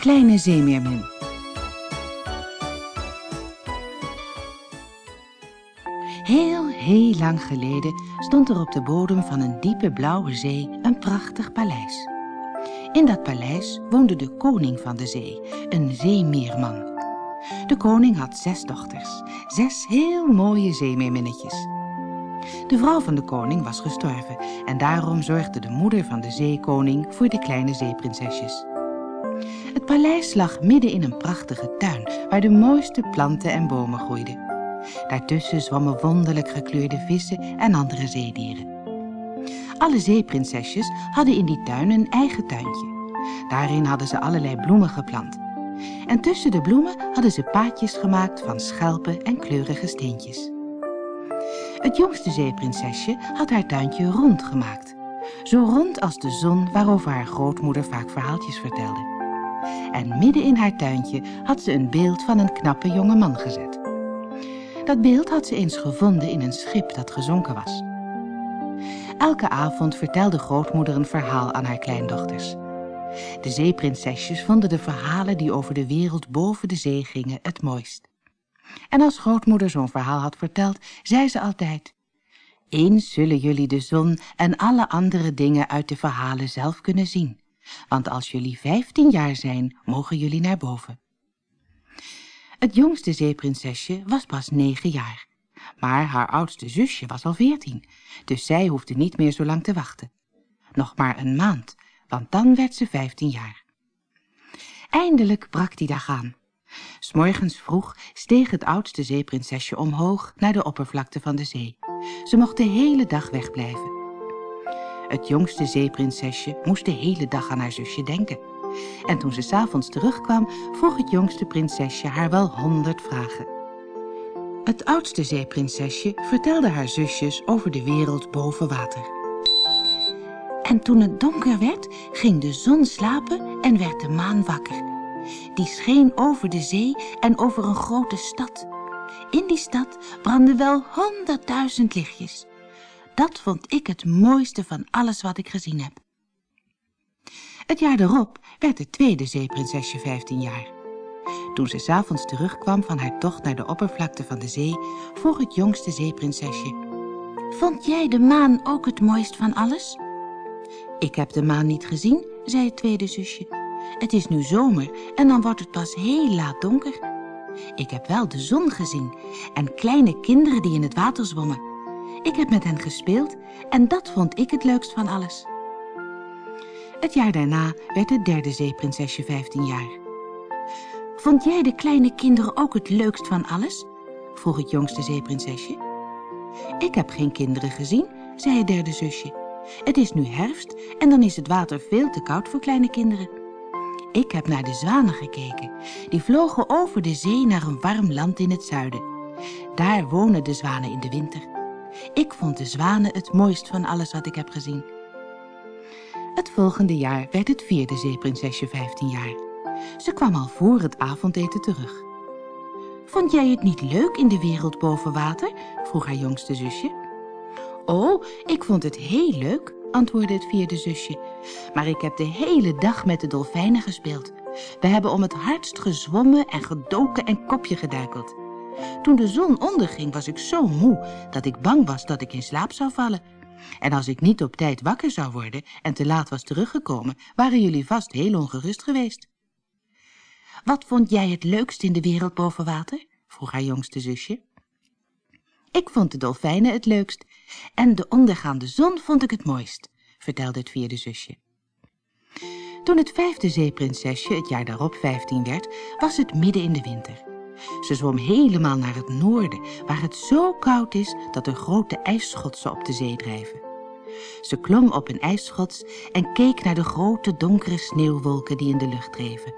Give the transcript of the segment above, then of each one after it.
Kleine zeemeermin. Heel, heel lang geleden stond er op de bodem van een diepe blauwe zee een prachtig paleis. In dat paleis woonde de koning van de zee, een zeemeerman. De koning had zes dochters, zes heel mooie zeemeerminnetjes. De vrouw van de koning was gestorven en daarom zorgde de moeder van de zeekoning voor de kleine zeeprinsesjes. Het paleis lag midden in een prachtige tuin waar de mooiste planten en bomen groeiden. Daartussen zwommen wonderlijk gekleurde vissen en andere zeedieren. Alle zeeprinsesjes hadden in die tuin een eigen tuintje. Daarin hadden ze allerlei bloemen geplant. En tussen de bloemen hadden ze paadjes gemaakt van schelpen en kleurige steentjes. Het jongste zeeprinsesje had haar tuintje rond gemaakt. Zo rond als de zon waarover haar grootmoeder vaak verhaaltjes vertelde. En midden in haar tuintje had ze een beeld van een knappe jonge man gezet. Dat beeld had ze eens gevonden in een schip dat gezonken was. Elke avond vertelde grootmoeder een verhaal aan haar kleindochters. De zeeprinsesjes vonden de verhalen die over de wereld boven de zee gingen het mooist. En als grootmoeder zo'n verhaal had verteld, zei ze altijd... Eens zullen jullie de zon en alle andere dingen uit de verhalen zelf kunnen zien. Want als jullie vijftien jaar zijn, mogen jullie naar boven. Het jongste zeeprinsesje was pas negen jaar. Maar haar oudste zusje was al veertien, dus zij hoefde niet meer zo lang te wachten. Nog maar een maand, want dan werd ze vijftien jaar. Eindelijk brak die dag aan. S'morgens vroeg steeg het oudste zeeprinsesje omhoog naar de oppervlakte van de zee. Ze mocht de hele dag wegblijven. Het jongste zeeprinsesje moest de hele dag aan haar zusje denken. En toen ze s'avonds terugkwam, vroeg het jongste prinsesje haar wel honderd vragen. Het oudste zeeprinsesje vertelde haar zusjes over de wereld boven water. En toen het donker werd, ging de zon slapen en werd de maan wakker. Die scheen over de zee en over een grote stad. In die stad brandden wel honderdduizend lichtjes. Dat vond ik het mooiste van alles wat ik gezien heb. Het jaar erop werd het tweede zeeprinsesje vijftien jaar. Toen ze s'avonds terugkwam van haar tocht naar de oppervlakte van de zee, vroeg het jongste zeeprinsesje. Vond jij de maan ook het mooist van alles? Ik heb de maan niet gezien, zei het tweede zusje. Het is nu zomer en dan wordt het pas heel laat donker. Ik heb wel de zon gezien en kleine kinderen die in het water zwommen. Ik heb met hen gespeeld en dat vond ik het leukst van alles. Het jaar daarna werd het derde zeeprinsesje 15 jaar. Vond jij de kleine kinderen ook het leukst van alles? vroeg het jongste zeeprinsesje. Ik heb geen kinderen gezien, zei het derde zusje. Het is nu herfst en dan is het water veel te koud voor kleine kinderen. Ik heb naar de zwanen gekeken. Die vlogen over de zee naar een warm land in het zuiden. Daar wonen de zwanen in de winter. Ik vond de zwanen het mooist van alles wat ik heb gezien. Het volgende jaar werd het vierde zeeprinsesje 15 jaar. Ze kwam al voor het avondeten terug. Vond jij het niet leuk in de wereld boven water? vroeg haar jongste zusje. Oh, ik vond het heel leuk, antwoordde het vierde zusje. Maar ik heb de hele dag met de dolfijnen gespeeld. We hebben om het hardst gezwommen en gedoken en kopje geduikeld. Toen de zon onderging was ik zo moe dat ik bang was dat ik in slaap zou vallen. En als ik niet op tijd wakker zou worden en te laat was teruggekomen, waren jullie vast heel ongerust geweest. Wat vond jij het leukst in de wereld boven water? vroeg haar jongste zusje. Ik vond de dolfijnen het leukst en de ondergaande zon vond ik het mooist, vertelde het vierde zusje. Toen het vijfde zeeprinsesje het jaar daarop vijftien werd, was het midden in de winter. Ze zwom helemaal naar het noorden, waar het zo koud is dat er grote ijsschotsen op de zee drijven. Ze klom op een ijsschots en keek naar de grote donkere sneeuwwolken die in de lucht dreven.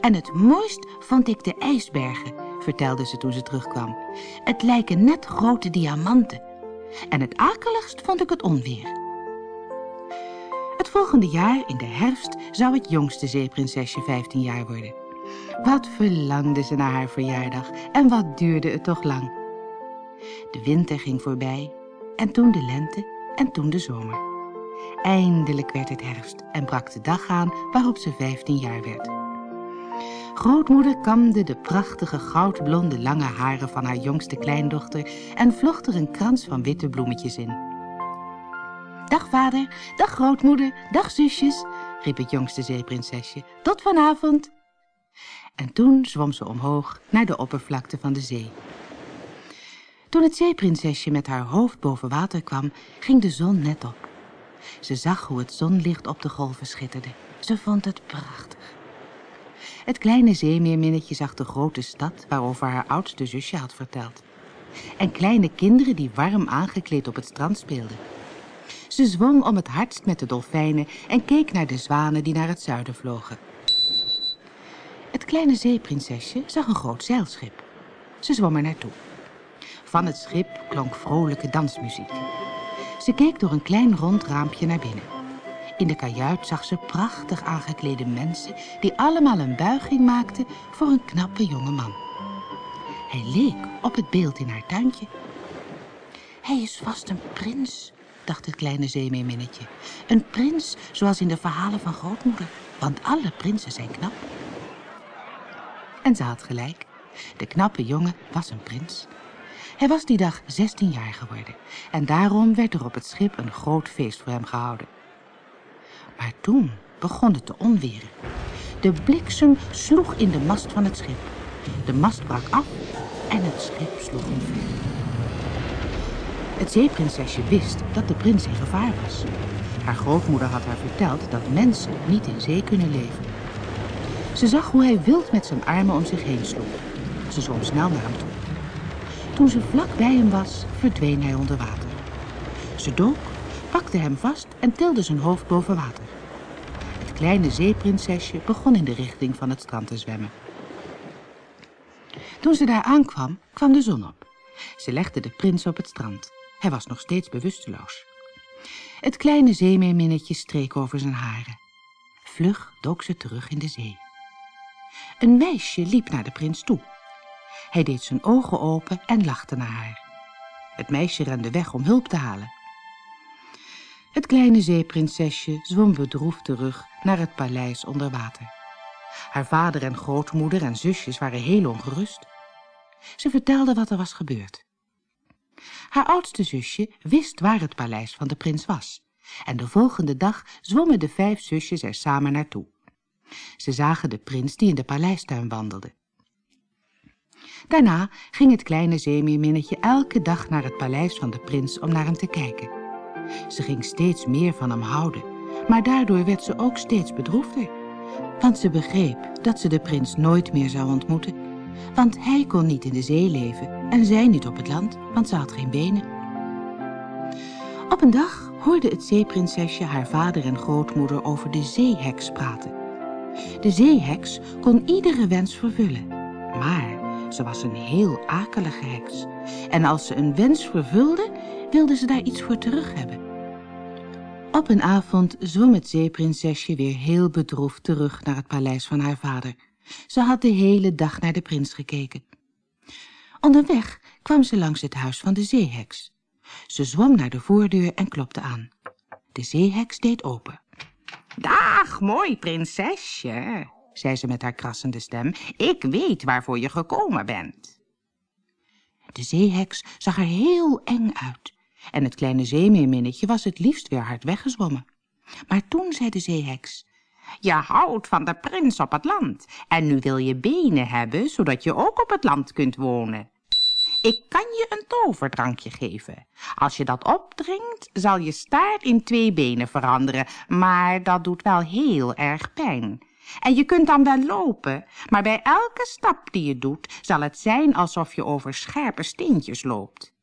En het mooist vond ik de ijsbergen, vertelde ze toen ze terugkwam. Het lijken net grote diamanten. En het akeligst vond ik het onweer. Het volgende jaar, in de herfst, zou het jongste zeeprinsesje 15 jaar worden. Wat verlangde ze naar haar verjaardag en wat duurde het toch lang. De winter ging voorbij en toen de lente en toen de zomer. Eindelijk werd het herfst en brak de dag aan waarop ze vijftien jaar werd. Grootmoeder kamde de prachtige goudblonde lange haren van haar jongste kleindochter en vlocht er een krans van witte bloemetjes in. Dag vader, dag grootmoeder, dag zusjes, riep het jongste zeeprinsesje. Tot vanavond. En toen zwom ze omhoog naar de oppervlakte van de zee. Toen het zeeprinsesje met haar hoofd boven water kwam, ging de zon net op. Ze zag hoe het zonlicht op de golven schitterde. Ze vond het prachtig. Het kleine zeemeerminnetje zag de grote stad waarover haar oudste zusje had verteld. En kleine kinderen die warm aangekleed op het strand speelden. Ze zwom om het hardst met de dolfijnen en keek naar de zwanen die naar het zuiden vlogen. Het kleine zeeprinsesje zag een groot zeilschip. Ze zwom er naartoe. Van het schip klonk vrolijke dansmuziek. Ze keek door een klein rond raampje naar binnen. In de kajuit zag ze prachtig aangeklede mensen die allemaal een buiging maakten voor een knappe jonge man. Hij leek op het beeld in haar tuintje. Hij is vast een prins, dacht het kleine zeemeerminnetje. Een prins zoals in de verhalen van grootmoeder, want alle prinsen zijn knap. En ze had gelijk. De knappe jongen was een prins. Hij was die dag 16 jaar geworden en daarom werd er op het schip een groot feest voor hem gehouden. Maar toen begon het te onweren. De bliksem sloeg in de mast van het schip. De mast brak af en het schip sloeg omver. Het zeeprinsesje wist dat de prins in gevaar was. Haar grootmoeder had haar verteld dat mensen niet in zee kunnen leven. Ze zag hoe hij wild met zijn armen om zich heen sloeg. Ze zwom snel naar hem toe. Toen ze vlak bij hem was, verdween hij onder water. Ze dook, pakte hem vast en tilde zijn hoofd boven water. Het kleine zeeprinsesje begon in de richting van het strand te zwemmen. Toen ze daar aankwam, kwam de zon op. Ze legde de prins op het strand. Hij was nog steeds bewusteloos. Het kleine zeemeerminnetje streek over zijn haren. Vlug dook ze terug in de zee. Een meisje liep naar de prins toe. Hij deed zijn ogen open en lachte naar haar. Het meisje rende weg om hulp te halen. Het kleine zeeprinsesje zwom bedroefd terug naar het paleis onder water. Haar vader en grootmoeder en zusjes waren heel ongerust. Ze vertelde wat er was gebeurd. Haar oudste zusje wist waar het paleis van de prins was. En de volgende dag zwommen de vijf zusjes er samen naartoe. Ze zagen de prins die in de paleistuin wandelde. Daarna ging het kleine zeemeerminnetje elke dag naar het paleis van de prins om naar hem te kijken. Ze ging steeds meer van hem houden, maar daardoor werd ze ook steeds bedroefder. Want ze begreep dat ze de prins nooit meer zou ontmoeten. Want hij kon niet in de zee leven en zij niet op het land, want ze had geen benen. Op een dag hoorde het zeeprinsesje haar vader en grootmoeder over de zeeheks praten. De zeeheks kon iedere wens vervullen, maar ze was een heel akelige heks. En als ze een wens vervulde, wilde ze daar iets voor terug hebben. Op een avond zwom het zeeprinsesje weer heel bedroefd terug naar het paleis van haar vader. Ze had de hele dag naar de prins gekeken. Onderweg kwam ze langs het huis van de zeeheks. Ze zwom naar de voordeur en klopte aan. De zeeheks deed open. Dag, mooi prinsesje, zei ze met haar krassende stem. Ik weet waarvoor je gekomen bent. De zeeheks zag er heel eng uit en het kleine zeemeerminnetje was het liefst weer hard weggezwommen. Maar toen zei de zeeheks, je houdt van de prins op het land en nu wil je benen hebben, zodat je ook op het land kunt wonen. Ik kan je een toverdrankje geven. Als je dat opdrinkt, zal je staart in twee benen veranderen, maar dat doet wel heel erg pijn. En je kunt dan wel lopen, maar bij elke stap die je doet, zal het zijn alsof je over scherpe steentjes loopt.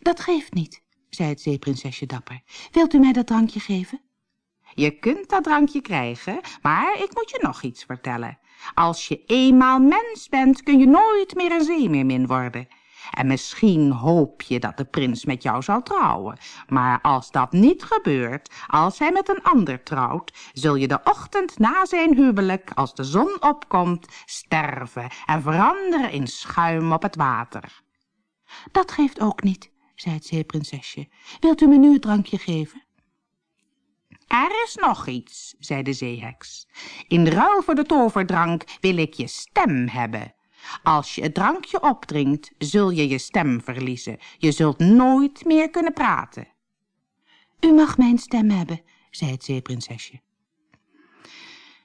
Dat geeft niet, zei het zeeprinsesje dapper. Wilt u mij dat drankje geven? Je kunt dat drankje krijgen, maar ik moet je nog iets vertellen. Als je eenmaal mens bent, kun je nooit meer een zeemeermin worden. En misschien hoop je dat de prins met jou zal trouwen. Maar als dat niet gebeurt, als hij met een ander trouwt, zul je de ochtend na zijn huwelijk, als de zon opkomt, sterven en veranderen in schuim op het water. Dat geeft ook niet, zei het zeeprinsesje. Wilt u me nu het drankje geven? Er is nog iets, zei de zeeheks. In ruil voor de toverdrank wil ik je stem hebben. Als je het drankje opdrinkt, zul je je stem verliezen. Je zult nooit meer kunnen praten. U mag mijn stem hebben, zei het zeeprinsesje.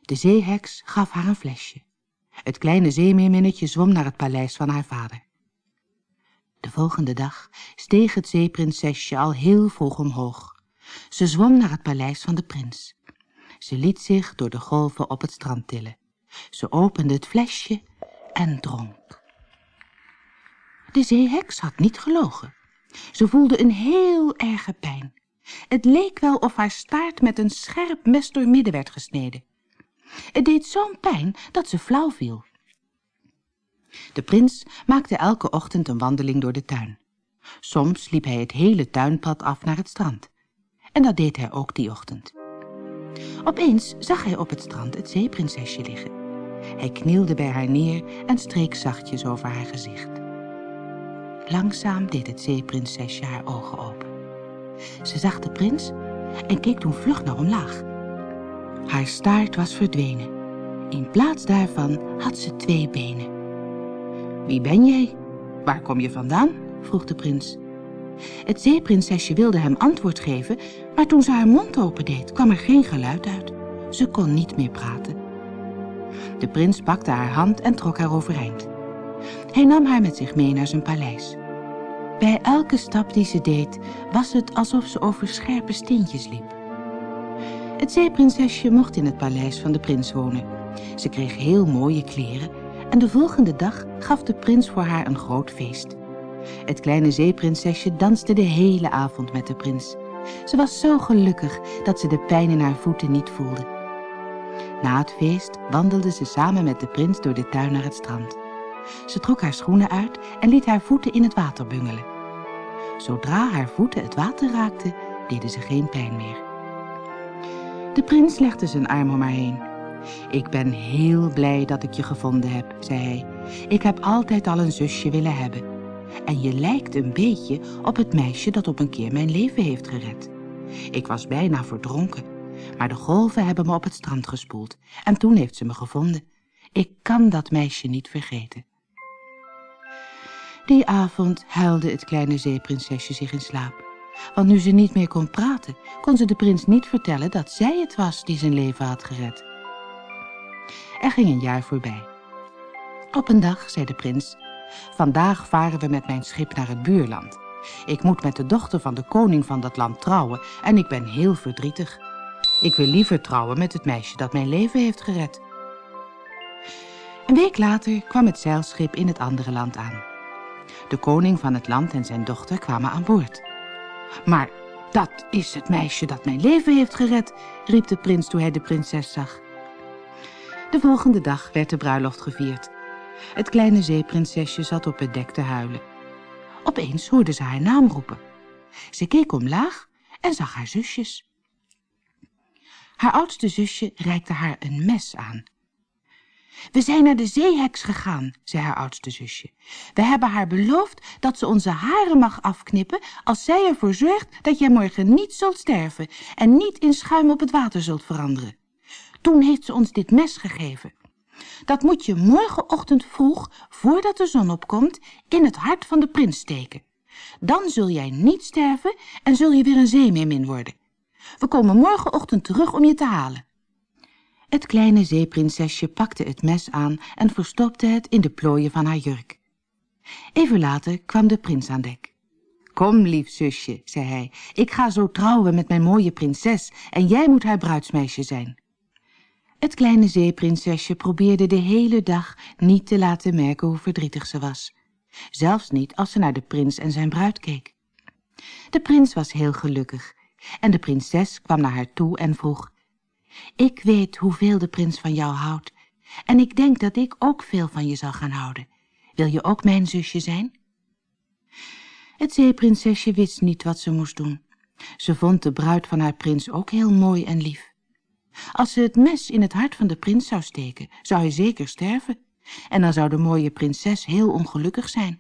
De zeeheks gaf haar een flesje. Het kleine zeemeerminnetje zwom naar het paleis van haar vader. De volgende dag steeg het zeeprinsesje al heel vroeg omhoog. Ze zwom naar het paleis van de prins. Ze liet zich door de golven op het strand tillen. Ze opende het flesje en dronk. De zeeheks had niet gelogen. Ze voelde een heel erge pijn. Het leek wel of haar staart met een scherp mes doormidden werd gesneden. Het deed zo'n pijn dat ze flauw viel. De prins maakte elke ochtend een wandeling door de tuin. Soms liep hij het hele tuinpad af naar het strand. En dat deed hij ook die ochtend. Opeens zag hij op het strand het zeeprinsesje liggen. Hij knielde bij haar neer en streek zachtjes over haar gezicht. Langzaam deed het zeeprinsesje haar ogen open. Ze zag de prins en keek toen vlug naar omlaag. Haar staart was verdwenen. In plaats daarvan had ze twee benen. Wie ben jij? Waar kom je vandaan? vroeg de prins. Het zeeprinsesje wilde hem antwoord geven, maar toen ze haar mond opendeed, kwam er geen geluid uit. Ze kon niet meer praten. De prins pakte haar hand en trok haar overeind. Hij nam haar met zich mee naar zijn paleis. Bij elke stap die ze deed, was het alsof ze over scherpe steentjes liep. Het zeeprinsesje mocht in het paleis van de prins wonen. Ze kreeg heel mooie kleren en de volgende dag gaf de prins voor haar een groot feest. Het kleine zeeprinsesje danste de hele avond met de prins. Ze was zo gelukkig dat ze de pijn in haar voeten niet voelde. Na het feest wandelde ze samen met de prins door de tuin naar het strand. Ze trok haar schoenen uit en liet haar voeten in het water bungelen. Zodra haar voeten het water raakten, deden ze geen pijn meer. De prins legde zijn arm om haar heen. Ik ben heel blij dat ik je gevonden heb, zei hij. Ik heb altijd al een zusje willen hebben. En je lijkt een beetje op het meisje dat op een keer mijn leven heeft gered. Ik was bijna verdronken, maar de golven hebben me op het strand gespoeld en toen heeft ze me gevonden. Ik kan dat meisje niet vergeten. Die avond huilde het kleine zeeprinsesje zich in slaap. Want nu ze niet meer kon praten, kon ze de prins niet vertellen dat zij het was die zijn leven had gered. Er ging een jaar voorbij. Op een dag zei de prins, vandaag varen we met mijn schip naar het buurland. Ik moet met de dochter van de koning van dat land trouwen en ik ben heel verdrietig. Ik wil liever trouwen met het meisje dat mijn leven heeft gered. Een week later kwam het zeilschip in het andere land aan. De koning van het land en zijn dochter kwamen aan boord. Maar dat is het meisje dat mijn leven heeft gered, riep de prins toen hij de prinses zag. De volgende dag werd de bruiloft gevierd. Het kleine zeeprinsesje zat op het dek te huilen. Opeens hoorde ze haar naam roepen. Ze keek omlaag en zag haar zusjes. Haar oudste zusje reikte haar een mes aan. We zijn naar de zeeheks gegaan, zei haar oudste zusje. We hebben haar beloofd dat ze onze haren mag afknippen als zij ervoor zorgt dat jij morgen niet zult sterven en niet in schuim op het water zult veranderen. Toen heeft ze ons dit mes gegeven. Dat moet je morgenochtend vroeg, voordat de zon opkomt, in het hart van de prins steken. Dan zul jij niet sterven en zul je weer een zeemeermin worden. We komen morgenochtend terug om je te halen. Het kleine zeeprinsesje pakte het mes aan en verstopte het in de plooien van haar jurk. Even later kwam de prins aan dek. Kom, lief zusje, zei hij, ik ga zo trouwen met mijn mooie prinses en jij moet haar bruidsmeisje zijn. Het kleine zeeprinsesje probeerde de hele dag niet te laten merken hoe verdrietig ze was. Zelfs niet als ze naar de prins en zijn bruid keek. De prins was heel gelukkig en de prinses kwam naar haar toe en vroeg ik weet hoeveel de prins van jou houdt. En ik denk dat ik ook veel van je zal gaan houden. Wil je ook mijn zusje zijn? Het zeeprinsesje wist niet wat ze moest doen. Ze vond de bruid van haar prins ook heel mooi en lief. Als ze het mes in het hart van de prins zou steken, zou hij zeker sterven. En dan zou de mooie prinses heel ongelukkig zijn.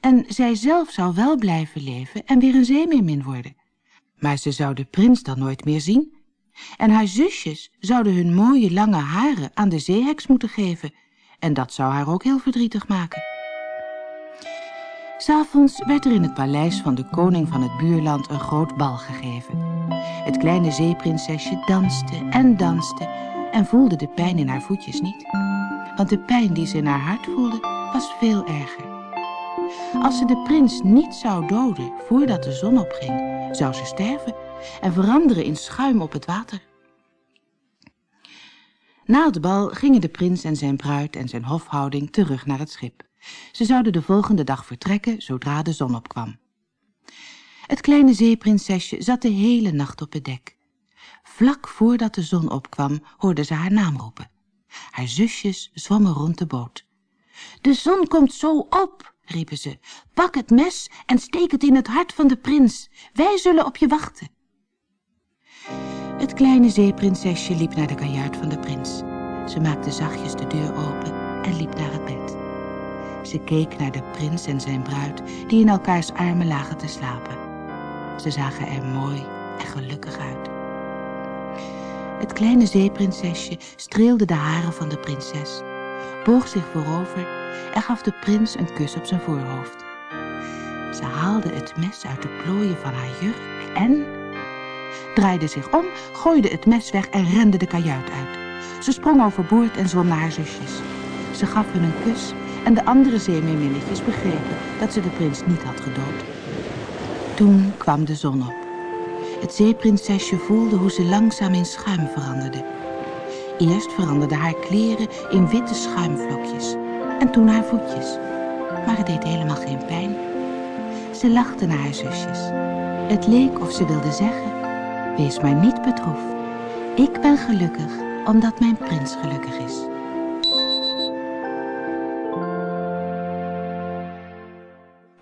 En zij zelf zou wel blijven leven en weer een zeemeermin worden. Maar ze zou de prins dan nooit meer zien. En haar zusjes zouden hun mooie lange haren aan de zeeheks moeten geven. En dat zou haar ook heel verdrietig maken. S'avonds werd er in het paleis van de koning van het buurland een groot bal gegeven. Het kleine zeeprinsesje danste en danste en voelde de pijn in haar voetjes niet. Want de pijn die ze in haar hart voelde was veel erger. Als ze de prins niet zou doden voordat de zon opging, zou ze sterven en veranderen in schuim op het water. Na het bal gingen de prins en zijn bruid en zijn hofhouding terug naar het schip. Ze zouden de volgende dag vertrekken zodra de zon opkwam. Het kleine zeeprinsesje zat de hele nacht op het dek. Vlak voordat de zon opkwam hoorde ze haar naam roepen. Haar zusjes zwommen rond de boot. De zon komt zo op, riepen ze. Pak het mes en steek het in het hart van de prins. Wij zullen op je wachten. Het kleine zeeprinsesje liep naar de kajuit van de prins. Ze maakte zachtjes de deur open en liep naar het bed. Ze keek naar de prins en zijn bruid die in elkaars armen lagen te slapen. Ze zagen er mooi en gelukkig uit. Het kleine zeeprinsesje streelde de haren van de prinses, boog zich voorover en gaf de prins een kus op zijn voorhoofd. Ze haalde het mes uit de plooien van haar jurk en draaide zich om, gooide het mes weg en rende de kajuit uit. Ze sprong overboord en zwom naar haar zusjes. Ze gaf hun een kus en de andere zeemeerminnetjes begrepen dat ze de prins niet had gedood. Toen kwam de zon op. Het zeeprinsesje voelde hoe ze langzaam in schuim veranderde. Eerst veranderden haar kleren in witte schuimvlokjes en toen haar voetjes. Maar het deed helemaal geen pijn. Ze lachte naar haar zusjes. Het leek of ze wilde zeggen, wees maar niet bedroefd. Ik ben gelukkig omdat mijn prins gelukkig is.